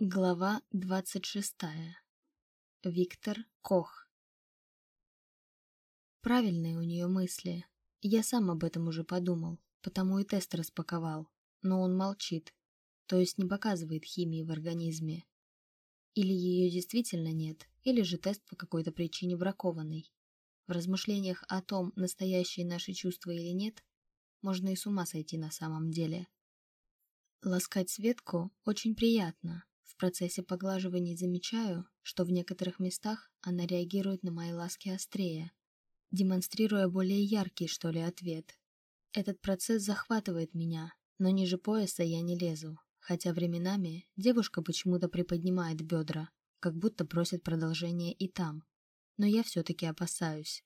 Глава двадцать шестая. Виктор Кох. Правильные у нее мысли. Я сам об этом уже подумал, потому и тест распаковал. Но он молчит, то есть не показывает химии в организме. Или ее действительно нет, или же тест по какой-то причине бракованный. В размышлениях о том, настоящие наши чувства или нет, можно и с ума сойти на самом деле. Ласкать Светку очень приятно. Процессе поглаживания замечаю, что в некоторых местах она реагирует на мои ласки острее, демонстрируя более яркий, что ли, ответ. Этот процесс захватывает меня, но ниже пояса я не лезу, хотя временами девушка почему-то приподнимает бедра, как будто просит продолжения и там. Но я все-таки опасаюсь.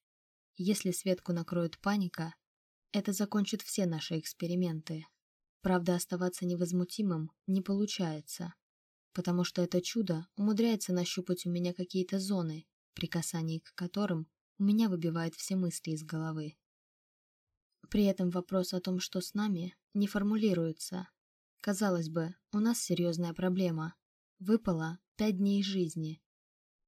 Если Светку накроет паника, это закончит все наши эксперименты, Правда, оставаться невозмутимым не получается, потому что это чудо умудряется нащупать у меня какие-то зоны, при касании к которым у меня выбивает все мысли из головы. При этом вопрос о том, что с нами, не формулируется. Казалось бы, у нас серьезная проблема. Выпало пять дней жизни.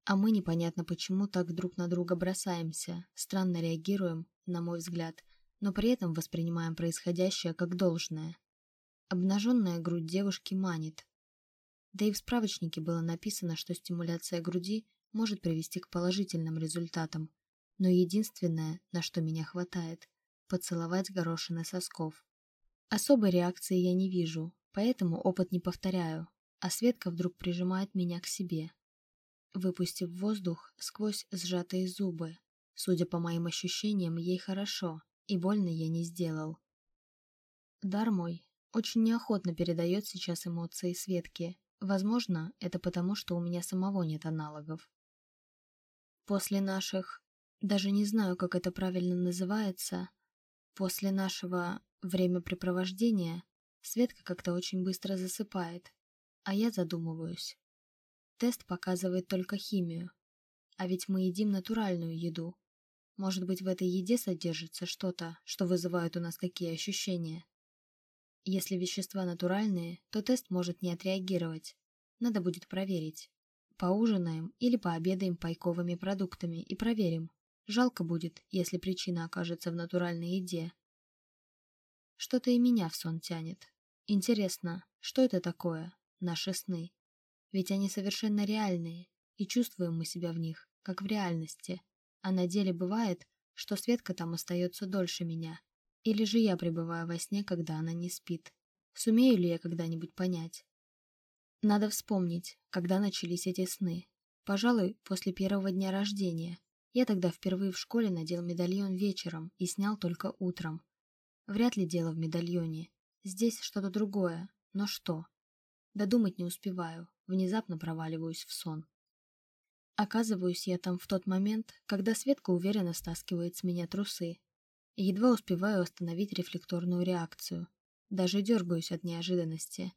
А мы непонятно почему так друг на друга бросаемся, странно реагируем, на мой взгляд, но при этом воспринимаем происходящее как должное. Обнаженная грудь девушки манит. Да и в справочнике было написано, что стимуляция груди может привести к положительным результатам. Но единственное, на что меня хватает – поцеловать горошины сосков. Особой реакции я не вижу, поэтому опыт не повторяю, а Светка вдруг прижимает меня к себе. Выпустив воздух сквозь сжатые зубы, судя по моим ощущениям, ей хорошо, и больно я не сделал. Дар мой очень неохотно передает сейчас эмоции Светки. Возможно, это потому, что у меня самого нет аналогов. После наших... Даже не знаю, как это правильно называется. После нашего времяпрепровождения Светка как-то очень быстро засыпает, а я задумываюсь. Тест показывает только химию, а ведь мы едим натуральную еду. Может быть, в этой еде содержится что-то, что вызывает у нас такие ощущения. Если вещества натуральные, то тест может не отреагировать. Надо будет проверить. Поужинаем или пообедаем пайковыми продуктами и проверим. Жалко будет, если причина окажется в натуральной еде. Что-то и меня в сон тянет. Интересно, что это такое, наши сны? Ведь они совершенно реальные, и чувствуем мы себя в них, как в реальности. А на деле бывает, что Светка там остается дольше меня, или же я пребываю во сне, когда она не спит? Сумею ли я когда-нибудь понять? Надо вспомнить, когда начались эти сны. Пожалуй, после первого дня рождения. Я тогда впервые в школе надел медальон вечером и снял только утром. Вряд ли дело в медальоне. Здесь что-то другое. Но что? Додумать не успеваю. Внезапно проваливаюсь в сон. Оказываюсь я там в тот момент, когда Светка уверенно стаскивает с меня трусы, Едва успеваю остановить рефлекторную реакцию. Даже дергаюсь от неожиданности.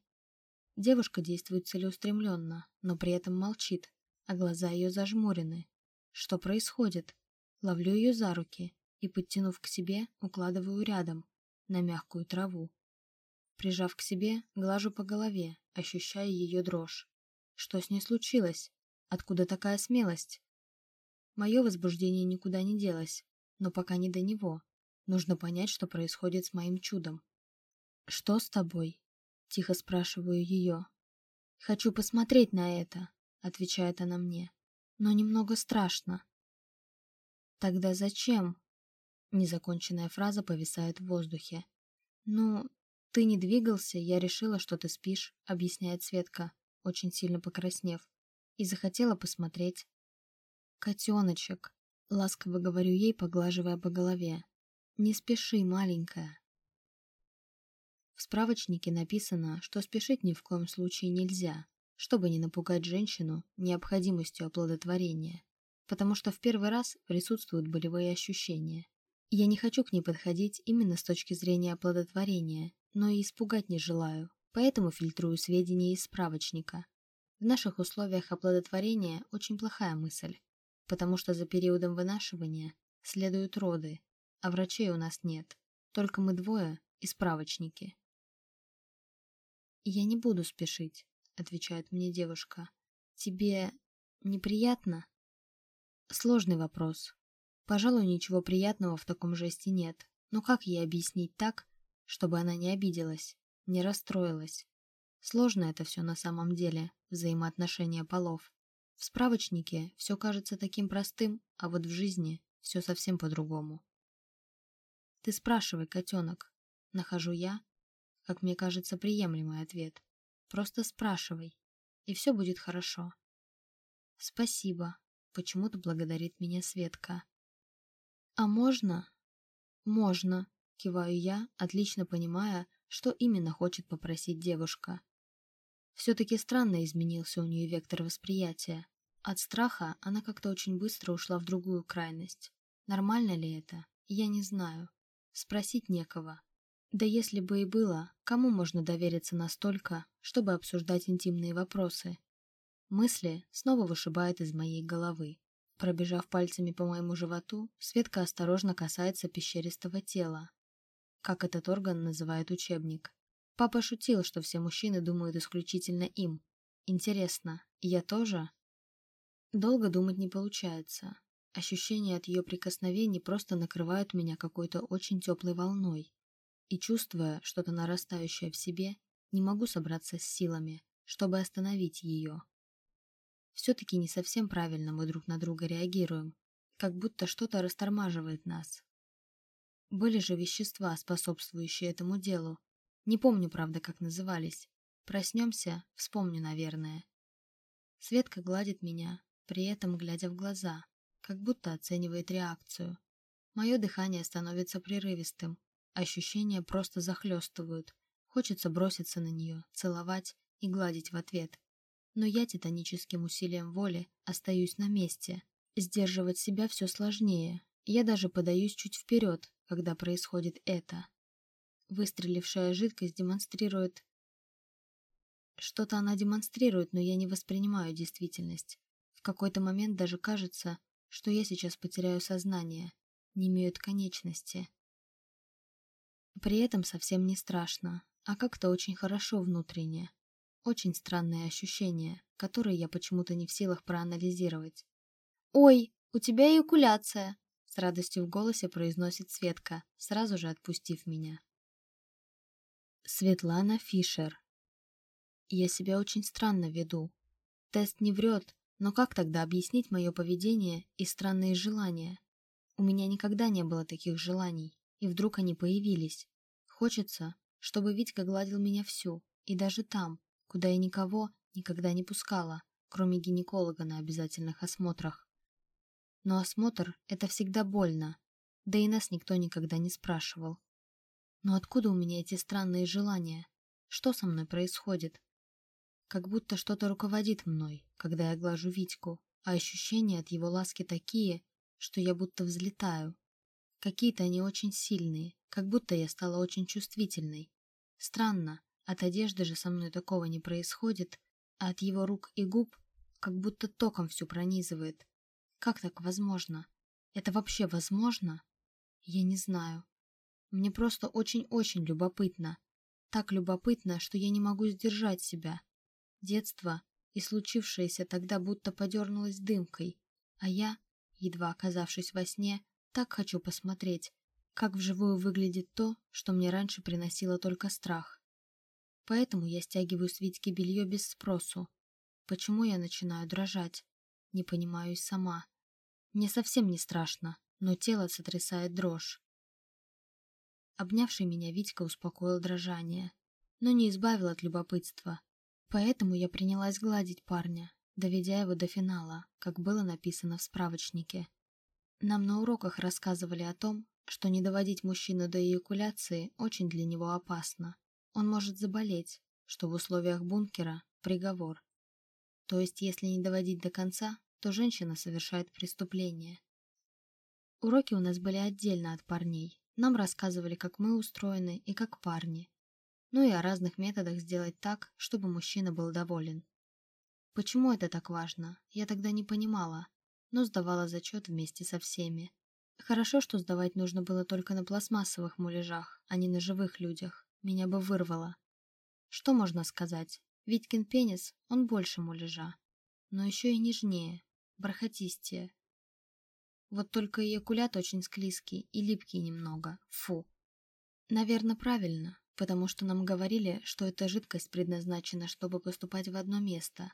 Девушка действует целеустремленно, но при этом молчит, а глаза ее зажмурены. Что происходит? Ловлю ее за руки и, подтянув к себе, укладываю рядом, на мягкую траву. Прижав к себе, глажу по голове, ощущая ее дрожь. Что с ней случилось? Откуда такая смелость? Мое возбуждение никуда не делось, но пока не до него. Нужно понять, что происходит с моим чудом. «Что с тобой?» — тихо спрашиваю ее. «Хочу посмотреть на это», — отвечает она мне. «Но немного страшно». «Тогда зачем?» Незаконченная фраза повисает в воздухе. «Ну, ты не двигался, я решила, что ты спишь», — объясняет Светка, очень сильно покраснев, и захотела посмотреть. «Котеночек», — ласково говорю ей, поглаживая по голове. Не спеши, маленькая. В справочнике написано, что спешить ни в коем случае нельзя, чтобы не напугать женщину необходимостью оплодотворения, потому что в первый раз присутствуют болевые ощущения. Я не хочу к ней подходить именно с точки зрения оплодотворения, но и испугать не желаю, поэтому фильтрую сведения из справочника. В наших условиях оплодотворения очень плохая мысль, потому что за периодом вынашивания следуют роды, а врачей у нас нет. Только мы двое и справочники. Я не буду спешить, — отвечает мне девушка. «Тебе неприятно?» Сложный вопрос. Пожалуй, ничего приятного в таком жесте нет. Но как ей объяснить так, чтобы она не обиделась, не расстроилась? Сложно это все на самом деле, взаимоотношения полов. В справочнике все кажется таким простым, а вот в жизни все совсем по-другому. «Ты спрашивай, котенок», — нахожу я, как мне кажется, приемлемый ответ. «Просто спрашивай, и все будет хорошо». «Спасибо», — почему-то благодарит меня Светка. «А можно?» «Можно», — киваю я, отлично понимая, что именно хочет попросить девушка. Все-таки странно изменился у нее вектор восприятия. От страха она как-то очень быстро ушла в другую крайность. Нормально ли это? Я не знаю. Спросить некого. Да если бы и было, кому можно довериться настолько, чтобы обсуждать интимные вопросы? Мысли снова вышибают из моей головы. Пробежав пальцами по моему животу, Светка осторожно касается пещеристого тела. Как этот орган называет учебник. Папа шутил, что все мужчины думают исключительно им. Интересно, я тоже? Долго думать не получается. Ощущения от ее прикосновений просто накрывают меня какой-то очень теплой волной. И чувствуя что-то нарастающее в себе, не могу собраться с силами, чтобы остановить ее. Все-таки не совсем правильно мы друг на друга реагируем, как будто что-то растормаживает нас. Были же вещества, способствующие этому делу, не помню, правда, как назывались. Проснемся, вспомню, наверное. Светка гладит меня, при этом глядя в глаза, как будто оценивает реакцию. Мое дыхание становится прерывистым, ощущения просто захлестывают. Хочется броситься на нее, целовать и гладить в ответ. Но я титаническим усилием воли остаюсь на месте. Сдерживать себя все сложнее. Я даже подаюсь чуть вперед, когда происходит это. Выстрелившая жидкость демонстрирует... Что-то она демонстрирует, но я не воспринимаю действительность. В какой-то момент даже кажется, что я сейчас потеряю сознание, не имеют конечности. При этом совсем не страшно, а как-то очень хорошо внутренне. Очень странные ощущения, которые я почему-то не в силах проанализировать. «Ой, у тебя эякуляция!» С радостью в голосе произносит Светка, сразу же отпустив меня. Светлана Фишер. Я себя очень странно веду. Тест не врет, но как тогда объяснить мое поведение и странные желания? У меня никогда не было таких желаний, и вдруг они появились. Хочется, чтобы Витька гладил меня всю, и даже там, куда я никого никогда не пускала, кроме гинеколога на обязательных осмотрах. Но осмотр – это всегда больно, да и нас никто никогда не спрашивал. Но откуда у меня эти странные желания? Что со мной происходит? Как будто что-то руководит мной, когда я глажу Витьку, а ощущения от его ласки такие, что я будто взлетаю. Какие-то они очень сильные, как будто я стала очень чувствительной. Странно, от одежды же со мной такого не происходит, а от его рук и губ как будто током всю пронизывает. Как так возможно? Это вообще возможно? Я не знаю. Мне просто очень-очень любопытно. Так любопытно, что я не могу сдержать себя. Детство и случившееся тогда будто подернулось дымкой, а я, едва оказавшись во сне, так хочу посмотреть, как вживую выглядит то, что мне раньше приносило только страх. Поэтому я стягиваю с Витьки белье без спросу. Почему я начинаю дрожать? Не понимаю и сама. Мне совсем не страшно, но тело сотрясает дрожь. Обнявший меня Витька успокоил дрожание, но не избавил от любопытства. Поэтому я принялась гладить парня, доведя его до финала, как было написано в справочнике. Нам на уроках рассказывали о том, что не доводить мужчину до эякуляции очень для него опасно. Он может заболеть, что в условиях бункера – приговор. То есть, если не доводить до конца, то женщина совершает преступление. Уроки у нас были отдельно от парней, нам рассказывали, как мы устроены и как парни. Ну и о разных методах сделать так, чтобы мужчина был доволен. Почему это так важно, я тогда не понимала, но сдавала зачет вместе со всеми. Хорошо, что сдавать нужно было только на пластмассовых муляжах, а не на живых людях. Меня бы вырвало. Что можно сказать? Витькин пенис, он больше муляжа, но еще и нежнее, бархатистее. Вот только ее кулят очень склизкий и липкий немного. Фу. Наверное, правильно, потому что нам говорили, что эта жидкость предназначена, чтобы поступать в одно место,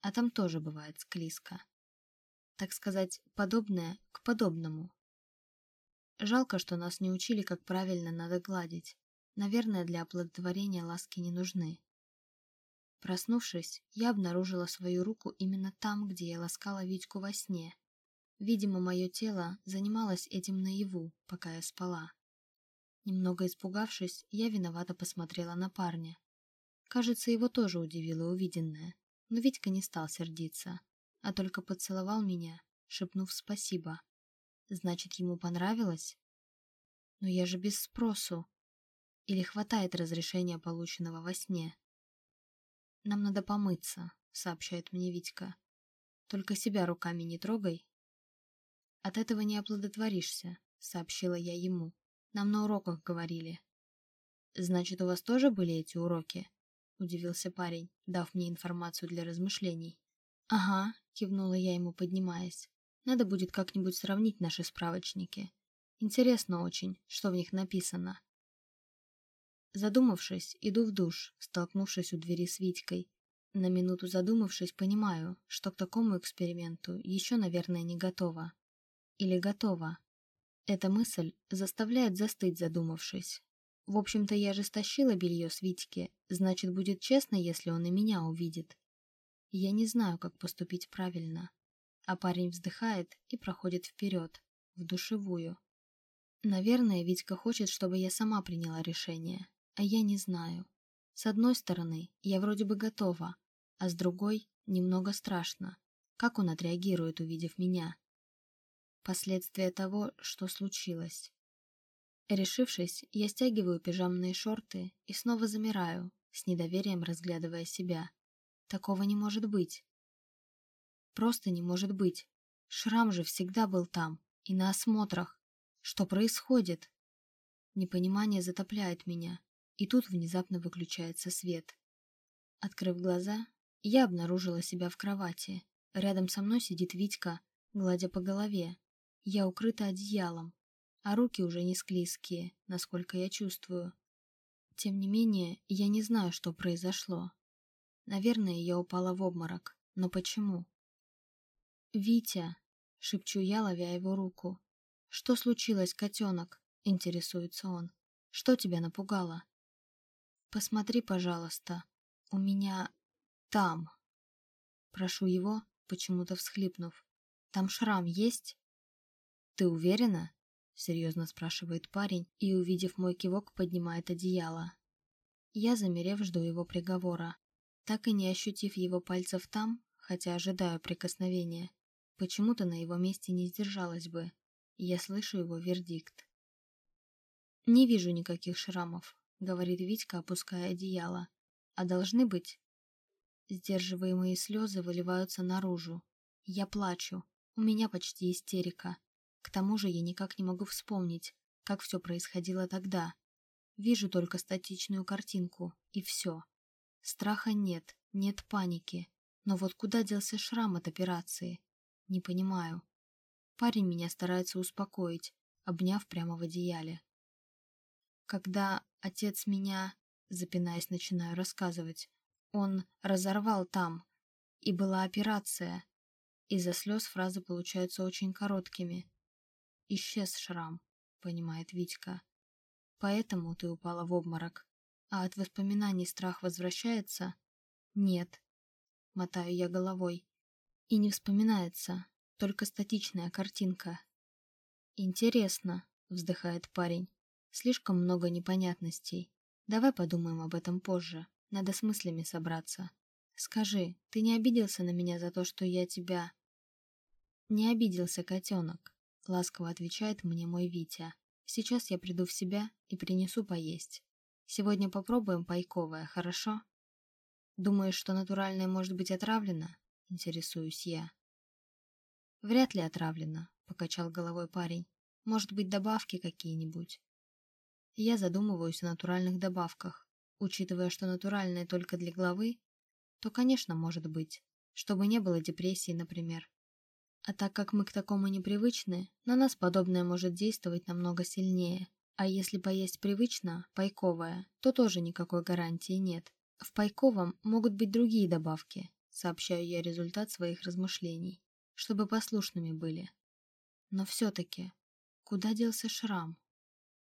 а там тоже бывает склизко. Так сказать, подобное к подобному. Жалко, что нас не учили, как правильно надо гладить. Наверное, для оплодотворения ласки не нужны. Проснувшись, я обнаружила свою руку именно там, где я ласкала Витьку во сне. Видимо, мое тело занималось этим наяву, пока я спала. Немного испугавшись, я виновато посмотрела на парня. Кажется, его тоже удивило увиденное, но Витька не стал сердиться, а только поцеловал меня, шепнув спасибо. Значит, ему понравилось? Но я же без спросу. Или хватает разрешения, полученного во сне? «Нам надо помыться», — сообщает мне Витька. «Только себя руками не трогай». «От этого не оплодотворишься», — сообщила я ему. «Нам на уроках говорили». «Значит, у вас тоже были эти уроки?» — удивился парень, дав мне информацию для размышлений. «Ага», — кивнула я ему, поднимаясь. «Надо будет как-нибудь сравнить наши справочники. Интересно очень, что в них написано». Задумавшись, иду в душ, столкнувшись у двери с Витькой. На минуту задумавшись, понимаю, что к такому эксперименту еще, наверное, не готова. Или готова. Эта мысль заставляет застыть, задумавшись. В общем-то, я же стащила белье с Витьки, значит, будет честно, если он и меня увидит. Я не знаю, как поступить правильно. А парень вздыхает и проходит вперед, в душевую. Наверное, Витька хочет, чтобы я сама приняла решение, а я не знаю. С одной стороны, я вроде бы готова, а с другой немного страшно. Как он отреагирует, увидев меня? Последствия того, что случилось. Решившись, я стягиваю пижамные шорты и снова замираю, с недоверием разглядывая себя. Такого не может быть. Просто не может быть. Шрам же всегда был там, и на осмотрах. Что происходит? Непонимание затопляет меня, и тут внезапно выключается свет. Открыв глаза, я обнаружила себя в кровати. Рядом со мной сидит Витька, гладя по голове. Я укрыта одеялом, а руки уже не склизкие, насколько я чувствую. Тем не менее, я не знаю, что произошло. Наверное, я упала в обморок. Но почему? «Витя!» — шепчу я, ловя его руку. «Что случилось, котенок?» — интересуется он. «Что тебя напугало?» «Посмотри, пожалуйста, у меня там...» Прошу его, почему-то всхлипнув. «Там шрам есть?» «Ты уверена?» — серьезно спрашивает парень и, увидев мой кивок, поднимает одеяло. Я, замерев, жду его приговора. Так и не ощутив его пальцев там, хотя ожидаю прикосновения, почему-то на его месте не сдержалась бы. Я слышу его вердикт. Не вижу никаких шрамов, — говорит Витька, опуская одеяло. «А должны быть?» Сдерживаемые слезы выливаются наружу. Я плачу. У меня почти истерика. К тому же я никак не могу вспомнить, как все происходило тогда. Вижу только статичную картинку, и все. Страха нет, нет паники. Но вот куда делся шрам от операции? Не понимаю. Парень меня старается успокоить, обняв прямо в одеяле. Когда отец меня, запинаясь, начинаю рассказывать, он разорвал там, и была операция. Из-за слез фразы получаются очень короткими. «Исчез шрам», — понимает Витька. «Поэтому ты упала в обморок. А от воспоминаний страх возвращается?» «Нет», — мотаю я головой. «И не вспоминается, только статичная картинка». «Интересно», — вздыхает парень. Слишком много непонятностей. Давай подумаем об этом позже. Надо с мыслями собраться. Скажи, ты не обиделся на меня за то, что я тебя... Не обиделся, котенок. Ласково отвечает мне мой Витя. Сейчас я приду в себя и принесу поесть. Сегодня попробуем пайковое, хорошо? Думаешь, что натуральное может быть отравлено? Интересуюсь я. Вряд ли отравлено, покачал головой парень. Может быть, добавки какие-нибудь. Я задумываюсь о натуральных добавках. Учитывая, что натуральное только для главы, то, конечно, может быть. Чтобы не было депрессии, например. А так как мы к такому непривычны, на нас подобное может действовать намного сильнее. А если поесть привычно, пайковое, то тоже никакой гарантии нет. В пайковом могут быть другие добавки, сообщаю я результат своих размышлений, чтобы послушными были. Но все-таки, куда делся шрам?